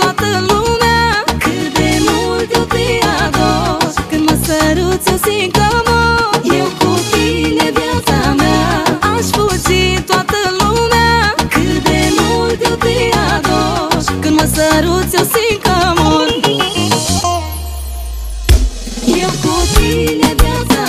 toată lumea. Cât de mult eu te ador. Când mă săruți eu simt că mor Eu cu tine viața mea. Aș fugi toată lumea. Cât de mult eu te ador. Când mă săruți eu simt că mor. Eu cu tine viața